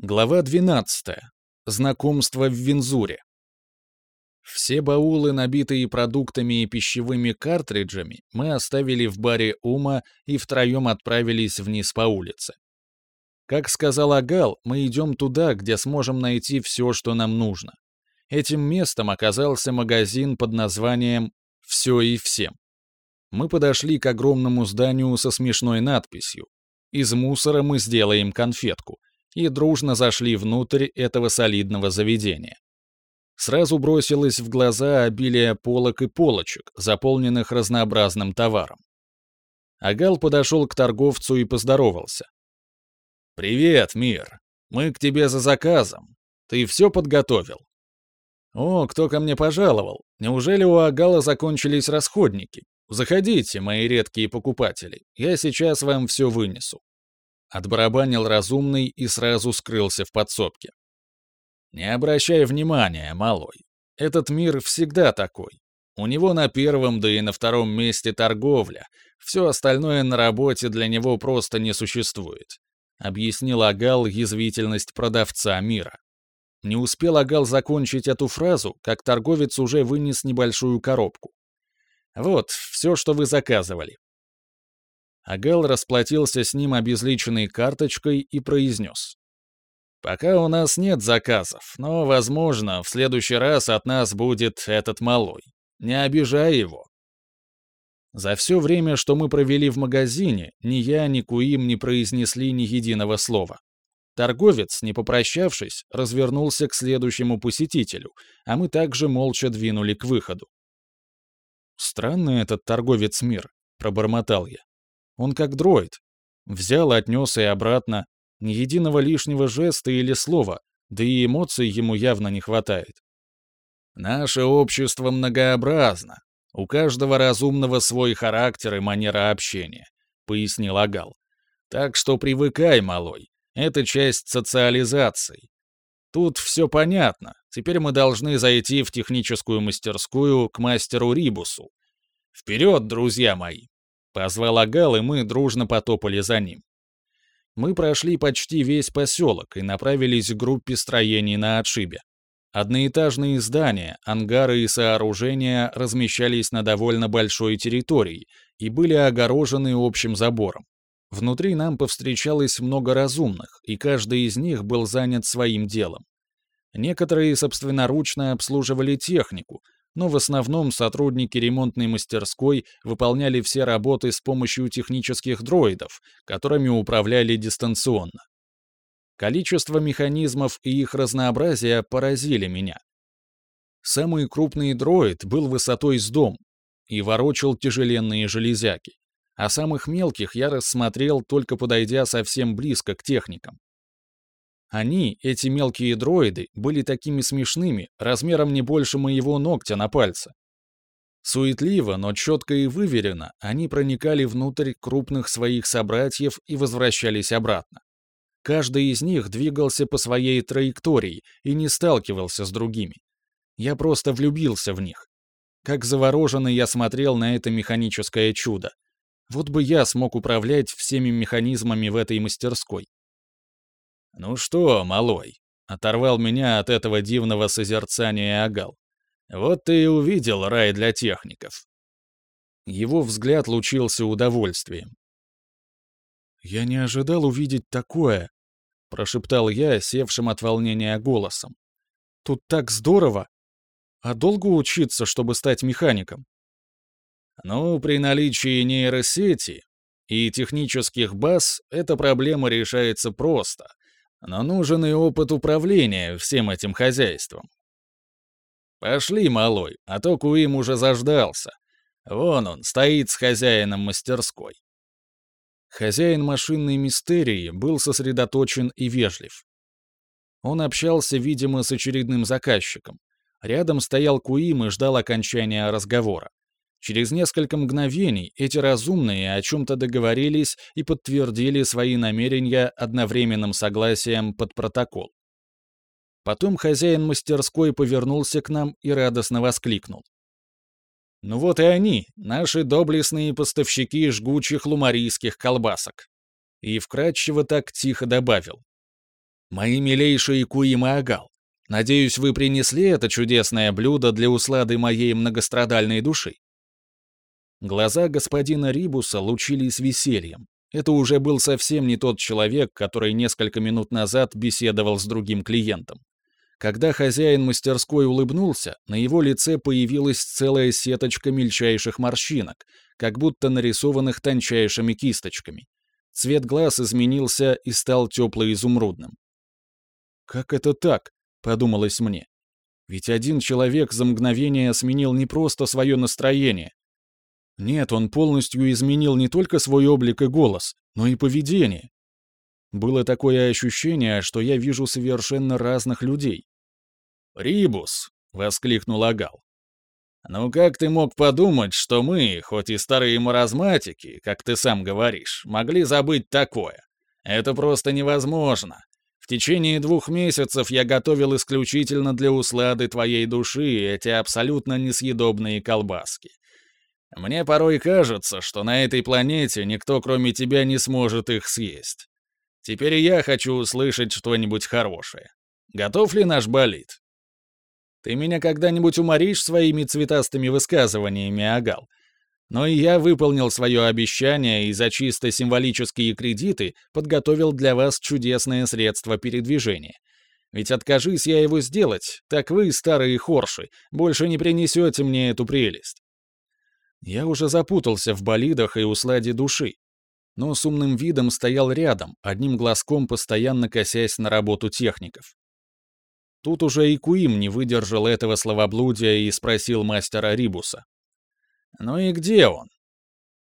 Глава 12. Знакомство в Винзуре. Все баулы, набитые продуктами и пищевыми картриджами, мы оставили в баре Ума и втроем отправились вниз по улице. Как сказал Агал, мы идем туда, где сможем найти все, что нам нужно. Этим местом оказался магазин под названием «Все и всем». Мы подошли к огромному зданию со смешной надписью «Из мусора мы сделаем конфетку», и дружно зашли внутрь этого солидного заведения. Сразу бросилось в глаза обилие полок и полочек, заполненных разнообразным товаром. Агал подошел к торговцу и поздоровался. «Привет, мир. Мы к тебе за заказом. Ты все подготовил?» «О, кто ко мне пожаловал? Неужели у Агала закончились расходники? Заходите, мои редкие покупатели. Я сейчас вам все вынесу». Отбарабанил разумный и сразу скрылся в подсобке. Не обращай внимания, малой. Этот мир всегда такой. У него на первом, да и на втором месте торговля. Все остальное на работе для него просто не существует. Объяснил Агал язвительность продавца мира. Не успел Агал закончить эту фразу, как торговец уже вынес небольшую коробку. «Вот, все, что вы заказывали. Агал расплатился с ним обезличенной карточкой и произнес. «Пока у нас нет заказов, но, возможно, в следующий раз от нас будет этот малой. Не обижай его». За все время, что мы провели в магазине, ни я, ни Куим не произнесли ни единого слова. Торговец, не попрощавшись, развернулся к следующему посетителю, а мы также молча двинули к выходу. «Странный этот торговец мир», — пробормотал я. Он как дроид. Взял, отнес и обратно. Ни единого лишнего жеста или слова, да и эмоций ему явно не хватает. Наше общество многообразно. У каждого разумного свой характер и манера общения, пояснил Агал. Так что привыкай, малой. Это часть социализации. Тут все понятно. Теперь мы должны зайти в техническую мастерскую к мастеру Рибусу. Вперед, друзья мои! Позвал Агал, и мы дружно потопали за ним. Мы прошли почти весь поселок и направились к группе строений на отшибе. Одноэтажные здания, ангары и сооружения размещались на довольно большой территории и были огорожены общим забором. Внутри нам повстречалось много разумных, и каждый из них был занят своим делом. Некоторые собственноручно обслуживали технику, но в основном сотрудники ремонтной мастерской выполняли все работы с помощью технических дроидов, которыми управляли дистанционно. Количество механизмов и их разнообразие поразили меня. Самый крупный дроид был высотой с дом и ворочал тяжеленные железяки, а самых мелких я рассмотрел, только подойдя совсем близко к техникам. Они, эти мелкие дроиды, были такими смешными, размером не больше моего ногтя на пальце. Суетливо, но четко и выверенно они проникали внутрь крупных своих собратьев и возвращались обратно. Каждый из них двигался по своей траектории и не сталкивался с другими. Я просто влюбился в них. Как завороженный я смотрел на это механическое чудо. Вот бы я смог управлять всеми механизмами в этой мастерской. «Ну что, малой?» — оторвал меня от этого дивного созерцания Агал. «Вот ты и увидел рай для техников». Его взгляд лучился удовольствием. «Я не ожидал увидеть такое», — прошептал я, севшим от волнения голосом. «Тут так здорово! А долго учиться, чтобы стать механиком?» «Ну, при наличии нейросети и технических баз эта проблема решается просто», но нужен и опыт управления всем этим хозяйством. Пошли, малой, а то Куим уже заждался. Вон он, стоит с хозяином мастерской. Хозяин машинной мистерии был сосредоточен и вежлив. Он общался, видимо, с очередным заказчиком. Рядом стоял Куим и ждал окончания разговора. Через несколько мгновений эти разумные о чем-то договорились и подтвердили свои намерения одновременным согласием под протокол. Потом хозяин мастерской повернулся к нам и радостно воскликнул. «Ну вот и они, наши доблестные поставщики жгучих лумарийских колбасок». И вкратчиво так тихо добавил. Мои милейшие Куим и Агал, надеюсь, вы принесли это чудесное блюдо для услады моей многострадальной души?» Глаза господина Рибуса лучились весельем. Это уже был совсем не тот человек, который несколько минут назад беседовал с другим клиентом. Когда хозяин мастерской улыбнулся, на его лице появилась целая сеточка мельчайших морщинок, как будто нарисованных тончайшими кисточками. Цвет глаз изменился и стал тепло-изумрудным. «Как это так?» — подумалось мне. «Ведь один человек за мгновение сменил не просто свое настроение. Нет, он полностью изменил не только свой облик и голос, но и поведение. Было такое ощущение, что я вижу совершенно разных людей. «Рибус!» — воскликнул Агал. «Ну как ты мог подумать, что мы, хоть и старые маразматики, как ты сам говоришь, могли забыть такое? Это просто невозможно. В течение двух месяцев я готовил исключительно для услады твоей души эти абсолютно несъедобные колбаски. Мне порой кажется, что на этой планете никто, кроме тебя, не сможет их съесть. Теперь я хочу услышать что-нибудь хорошее. Готов ли наш болид? Ты меня когда-нибудь уморишь своими цветастыми высказываниями, Агал? Но и я выполнил свое обещание и за чисто символические кредиты подготовил для вас чудесное средство передвижения. Ведь откажись я его сделать, так вы, старые хорши, больше не принесете мне эту прелесть. Я уже запутался в болидах и усладе души, но с умным видом стоял рядом, одним глазком постоянно косясь на работу техников. Тут уже и Куим не выдержал этого словоблудия и спросил мастера Рибуса. «Ну и где он?»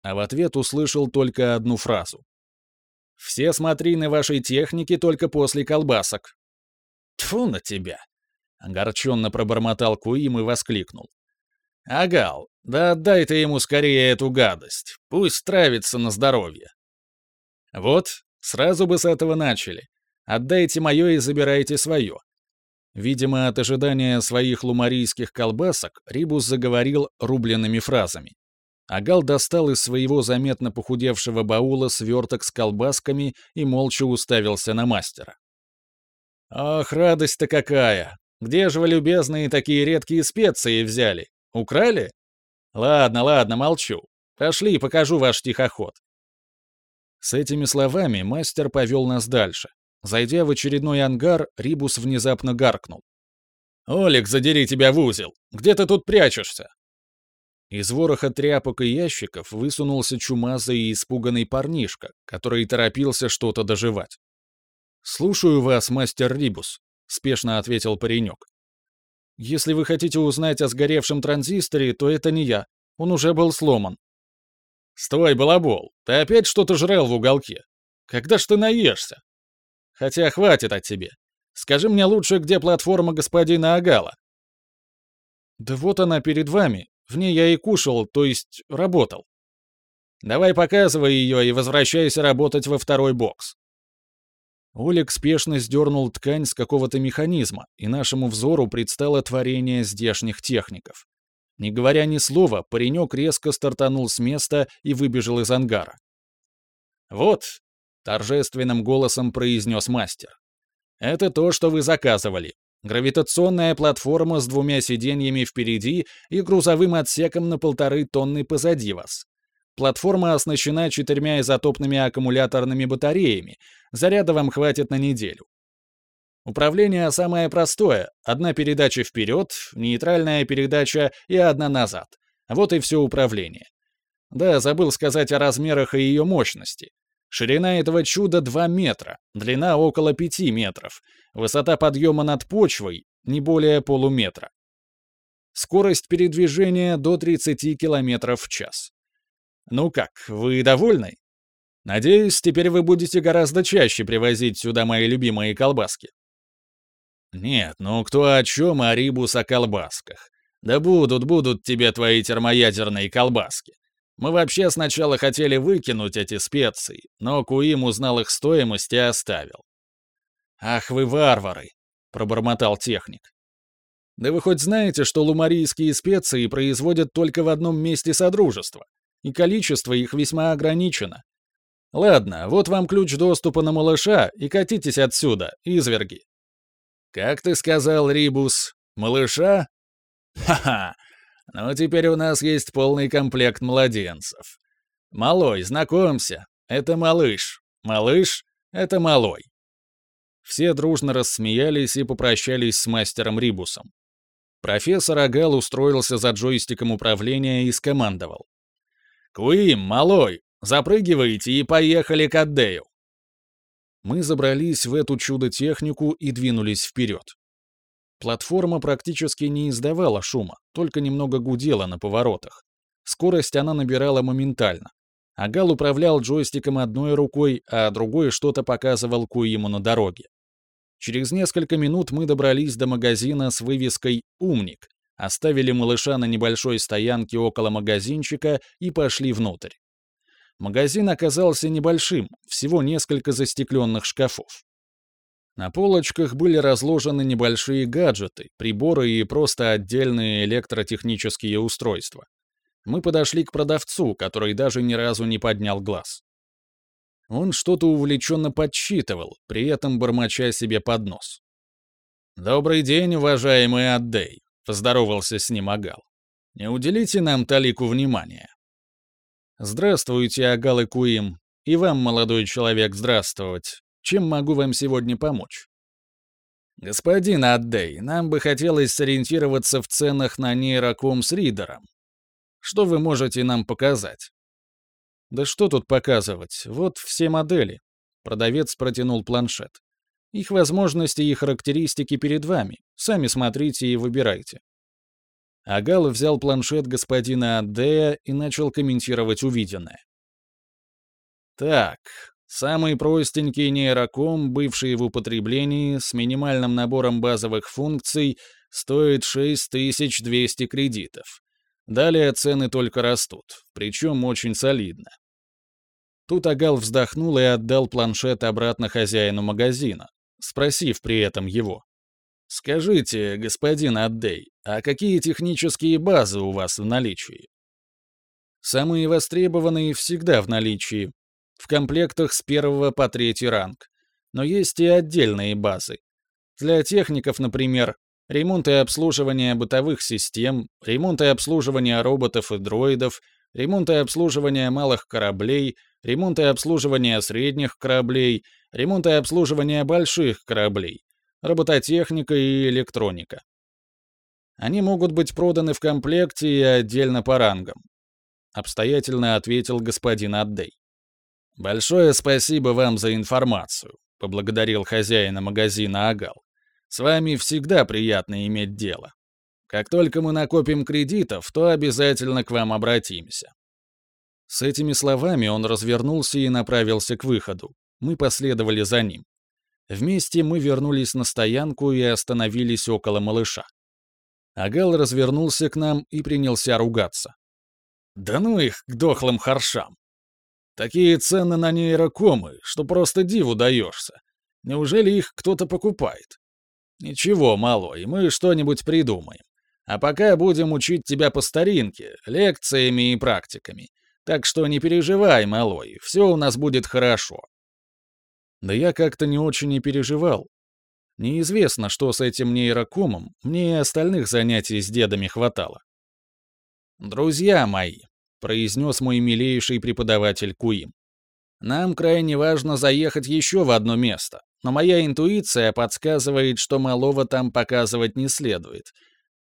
А в ответ услышал только одну фразу. «Все смотрины вашей техники только после колбасок». «Тьфу на тебя!» — огорченно пробормотал Куим и воскликнул. «Агал, да отдай ты ему скорее эту гадость, пусть травится на здоровье». Вот, сразу бы с этого начали. Отдайте мое и забирайте свое. Видимо, от ожидания своих лумарийских колбасок Рибус заговорил рубленными фразами. Агал достал из своего заметно похудевшего баула сверток с колбасками и молча уставился на мастера. «Ах, радость-то какая! Где же вы, любезные, такие редкие специи взяли? Украли? Ладно, ладно, молчу. Пошли, покажу ваш тихоход. С этими словами мастер повел нас дальше. Зайдя в очередной ангар, Рибус внезапно гаркнул. «Олег, задери тебя в узел! Где ты тут прячешься?» Из вороха тряпок и ящиков высунулся чумазый и испуганный парнишка, который торопился что-то доживать. «Слушаю вас, мастер Рибус», — спешно ответил паренек. «Если вы хотите узнать о сгоревшем транзисторе, то это не я. Он уже был сломан. «Стой, балабол, ты опять что-то жрал в уголке? Когда ж ты наешься? Хотя хватит от тебе. Скажи мне лучше, где платформа господина Агала?» «Да вот она перед вами. В ней я и кушал, то есть работал». «Давай показывай ее и возвращайся работать во второй бокс». Олег спешно сдернул ткань с какого-то механизма, и нашему взору предстало творение здешних техников. Не говоря ни слова, паренек резко стартанул с места и выбежал из ангара. «Вот», — торжественным голосом произнес мастер, — «это то, что вы заказывали. Гравитационная платформа с двумя сиденьями впереди и грузовым отсеком на полторы тонны позади вас. Платформа оснащена четырьмя изотопными аккумуляторными батареями. Заряда вам хватит на неделю. Управление самое простое. Одна передача вперед, нейтральная передача и одна назад. Вот и все управление. Да, забыл сказать о размерах и ее мощности. Ширина этого чуда 2 метра, длина около 5 метров, высота подъема над почвой не более полуметра. Скорость передвижения до 30 км в час. Ну как, вы довольны? Надеюсь, теперь вы будете гораздо чаще привозить сюда мои любимые колбаски. Нет, ну кто о чем, а рибус о колбасках. Да будут, будут тебе твои термоядерные колбаски. Мы вообще сначала хотели выкинуть эти специи, но Куим узнал их стоимость и оставил. «Ах вы варвары!» — пробормотал техник. «Да вы хоть знаете, что лумарийские специи производят только в одном месте Содружества, и количество их весьма ограничено. Ладно, вот вам ключ доступа на малыша, и катитесь отсюда, изверги. Как ты сказал, Рибус, малыша? Ха-ха, ну теперь у нас есть полный комплект младенцев. Малой, знакомься, это малыш. Малыш — это малой. Все дружно рассмеялись и попрощались с мастером Рибусом. Профессор Агал устроился за джойстиком управления и скомандовал. «Куим, малой, запрыгивайте и поехали к Аддею!» Мы забрались в эту чудо-технику и двинулись вперед. Платформа практически не издавала шума, только немного гудела на поворотах. Скорость она набирала моментально. Агал управлял джойстиком одной рукой, а другой что-то показывал Куиму на дороге. Через несколько минут мы добрались до магазина с вывеской «Умник», оставили малыша на небольшой стоянке около магазинчика и пошли внутрь. Магазин оказался небольшим, всего несколько застекленных шкафов. На полочках были разложены небольшие гаджеты, приборы и просто отдельные электротехнические устройства. Мы подошли к продавцу, который даже ни разу не поднял глаз. Он что-то увлеченно подсчитывал, при этом бормоча себе под нос. «Добрый день, уважаемый Аддей», — поздоровался с ним Агал. «Не уделите нам талику внимания». «Здравствуйте, Агал и Куим. И вам, молодой человек, здравствовать. Чем могу вам сегодня помочь?» «Господин Аддей, нам бы хотелось сориентироваться в ценах на нейроком с ридером. Что вы можете нам показать?» Да что тут показывать? Вот все модели. Продавец протянул планшет. Их возможности и характеристики перед вами. Сами смотрите и выбирайте. Агал взял планшет господина Аддея и начал комментировать увиденное. Так, самый простенький нейроком, бывший в употреблении, с минимальным набором базовых функций, стоит 6200 кредитов. Далее цены только растут, причем очень солидно. Тут Агал вздохнул и отдал планшет обратно хозяину магазина, спросив при этом его. «Скажите, господин Аддей, а какие технические базы у вас в наличии?» «Самые востребованные всегда в наличии, в комплектах с первого по третий ранг. Но есть и отдельные базы. Для техников, например, ремонт и обслуживание бытовых систем, ремонт и обслуживание роботов и дроидов, ремонт и обслуживание малых кораблей, ремонт и обслуживание средних кораблей, ремонт и обслуживание больших кораблей, робототехника и электроника. Они могут быть проданы в комплекте и отдельно по рангам. Обстоятельно ответил господин Аддей. «Большое спасибо вам за информацию», — поблагодарил хозяина магазина Агал. «С вами всегда приятно иметь дело. Как только мы накопим кредитов, то обязательно к вам обратимся». С этими словами он развернулся и направился к выходу. Мы последовали за ним. Вместе мы вернулись на стоянку и остановились около малыша. Агал развернулся к нам и принялся ругаться. «Да ну их к дохлым харшам! Такие цены на нейрокомы, что просто диву даешься. Неужели их кто-то покупает? Ничего, малой, мы что-нибудь придумаем. А пока будем учить тебя по старинке, лекциями и практиками. Так что не переживай, малой, все у нас будет хорошо». Да я как-то не очень и переживал. Неизвестно, что с этим нейрокомом, мне и остальных занятий с дедами хватало. «Друзья мои», — произнес мой милейший преподаватель Куим, «нам крайне важно заехать еще в одно место, но моя интуиция подсказывает, что малого там показывать не следует,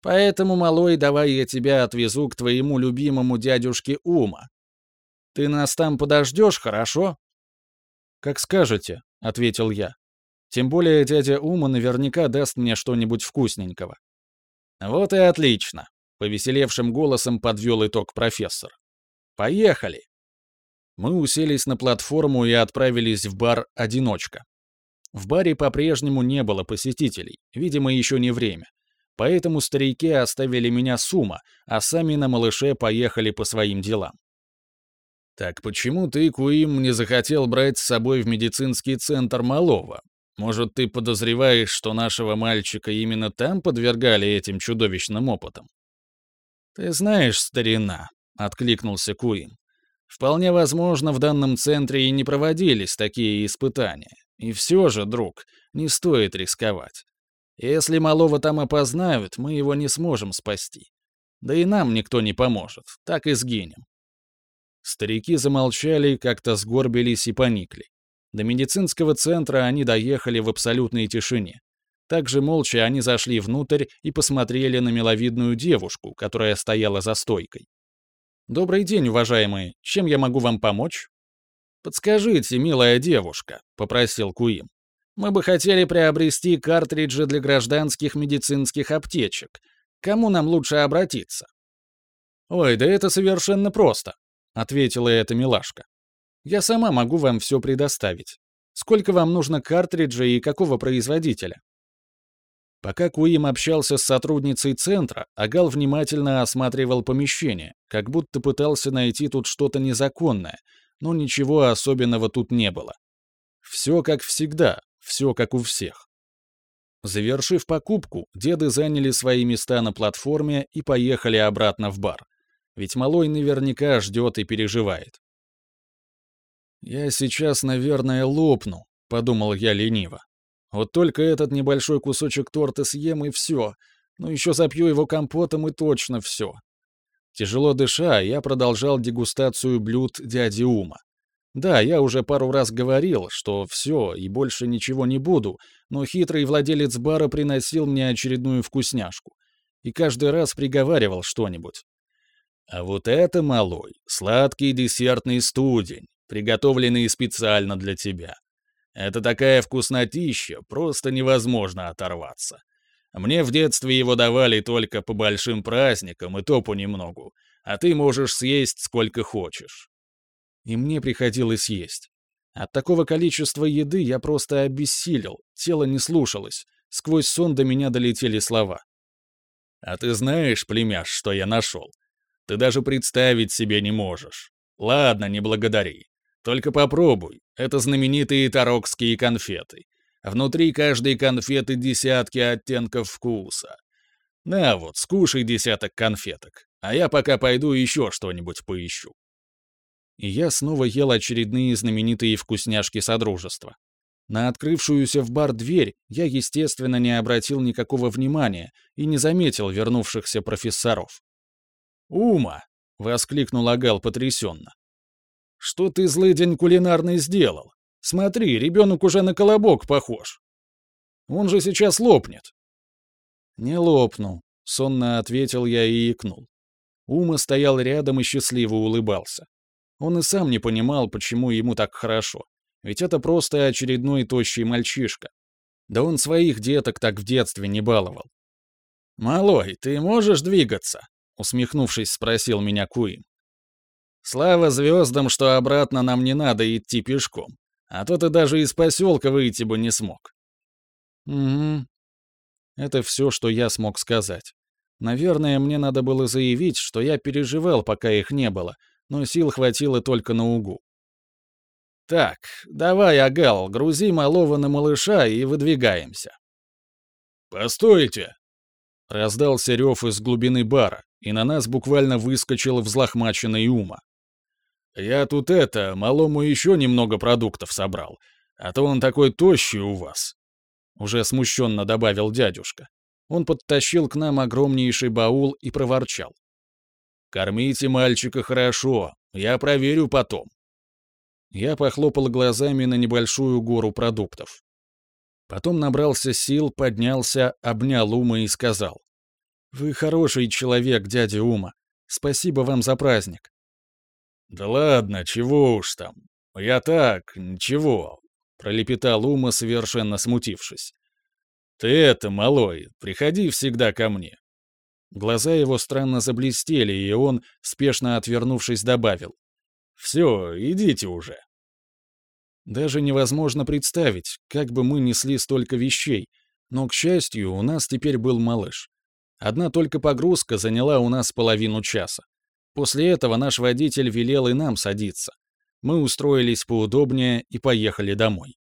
Поэтому, малой, давай я тебя отвезу к твоему любимому дядюшке Ума. Ты нас там подождешь, хорошо?» «Как скажете», — ответил я. «Тем более дядя Ума наверняка даст мне что-нибудь вкусненького». «Вот и отлично», — повеселевшим голосом подвел итог профессор. «Поехали!» Мы уселись на платформу и отправились в бар «Одиночка». В баре по-прежнему не было посетителей, видимо, еще не время. Поэтому старики оставили меня с ума, а сами на малыше поехали по своим делам. «Так почему ты, Куим, не захотел брать с собой в медицинский центр малого? Может, ты подозреваешь, что нашего мальчика именно там подвергали этим чудовищным опытам?» «Ты знаешь, старина», — откликнулся Куим, Вполне возможно, в данном центре и не проводились такие испытания. И все же, друг, не стоит рисковать. Если малого там опознают, мы его не сможем спасти. Да и нам никто не поможет, так и сгинем. Старики замолчали, как-то сгорбились и поникли. До медицинского центра они доехали в абсолютной тишине. Также молча они зашли внутрь и посмотрели на миловидную девушку, которая стояла за стойкой. «Добрый день, уважаемые. Чем я могу вам помочь?» «Подскажите, милая девушка», — попросил Куим. «Мы бы хотели приобрести картриджи для гражданских медицинских аптечек. Кому нам лучше обратиться?» «Ой, да это совершенно просто», — ответила эта милашка. «Я сама могу вам все предоставить. Сколько вам нужно картриджей и какого производителя?» Пока Куим общался с сотрудницей центра, Агал внимательно осматривал помещение, как будто пытался найти тут что-то незаконное, но ничего особенного тут не было. Все как всегда, все как у всех. Завершив покупку, деды заняли свои места на платформе и поехали обратно в бар. Ведь малой наверняка ждет и переживает. «Я сейчас, наверное, лопну», — подумал я лениво. Вот только этот небольшой кусочек торта съем и все. Ну еще запью его компотом и точно все. Тяжело дыша, я продолжал дегустацию блюд дяди Ума. Да, я уже пару раз говорил, что все и больше ничего не буду, но хитрый владелец бара приносил мне очередную вкусняшку. И каждый раз приговаривал что-нибудь. А вот это, малой, сладкий десертный студень, приготовленный специально для тебя. Это такая вкуснотища, просто невозможно оторваться. Мне в детстве его давали только по большим праздникам, и то понемногу, а ты можешь съесть сколько хочешь. И мне приходилось есть. От такого количества еды я просто обессилел, тело не слушалось, сквозь сон до меня долетели слова. «А ты знаешь, племяш, что я нашел? Ты даже представить себе не можешь. Ладно, не благодари. Только попробуй. Это знаменитые тарокские конфеты. Внутри каждой конфеты десятки оттенков вкуса. На вот, скушай десяток конфеток, а я пока пойду еще что-нибудь поищу. И я снова ел очередные знаменитые вкусняшки Содружества. На открывшуюся в бар дверь я, естественно, не обратил никакого внимания и не заметил вернувшихся профессоров. «Ума!» — воскликнул Агал потрясенно. Что ты, злый день кулинарный, сделал? Смотри, ребенок уже на колобок похож. Он же сейчас лопнет. Не лопну, сонно ответил я и икнул. Ума стоял рядом и счастливо улыбался. Он и сам не понимал, почему ему так хорошо. Ведь это просто очередной тощий мальчишка. Да он своих деток так в детстве не баловал. «Малой, ты можешь двигаться?» — усмехнувшись, спросил меня Куин. Слава звездам, что обратно нам не надо идти пешком. А то ты даже из поселка выйти бы не смог. Угу. Это все, что я смог сказать. Наверное, мне надо было заявить, что я переживал, пока их не было, но сил хватило только на угу. «Так, давай, Агал, грузи малого на малыша и выдвигаемся». «Постойте!» Раздался рев из глубины бара, и на нас буквально выскочил взлохмаченный ума. Я тут это, малому еще немного продуктов собрал, а то он такой тощий у вас. Уже смущенно добавил дядюшка. Он подтащил к нам огромнейший баул и проворчал. «Кормите мальчика хорошо, я проверю потом». Я похлопал глазами на небольшую гору продуктов. Потом набрался сил, поднялся, обнял Ума и сказал. «Вы хороший человек, дядя Ума. Спасибо вам за праздник. «Да ладно, чего уж там. Я так, ничего», — пролепетал Ума, совершенно смутившись. «Ты это, малой, приходи всегда ко мне». Глаза его странно заблестели, и он, спешно отвернувшись, добавил. «Все, идите уже». Даже невозможно представить, как бы мы несли столько вещей, но, к счастью, у нас теперь был малыш. Одна только погрузка заняла у нас половину часа. После этого наш водитель велел и нам садиться. Мы устроились поудобнее и поехали домой.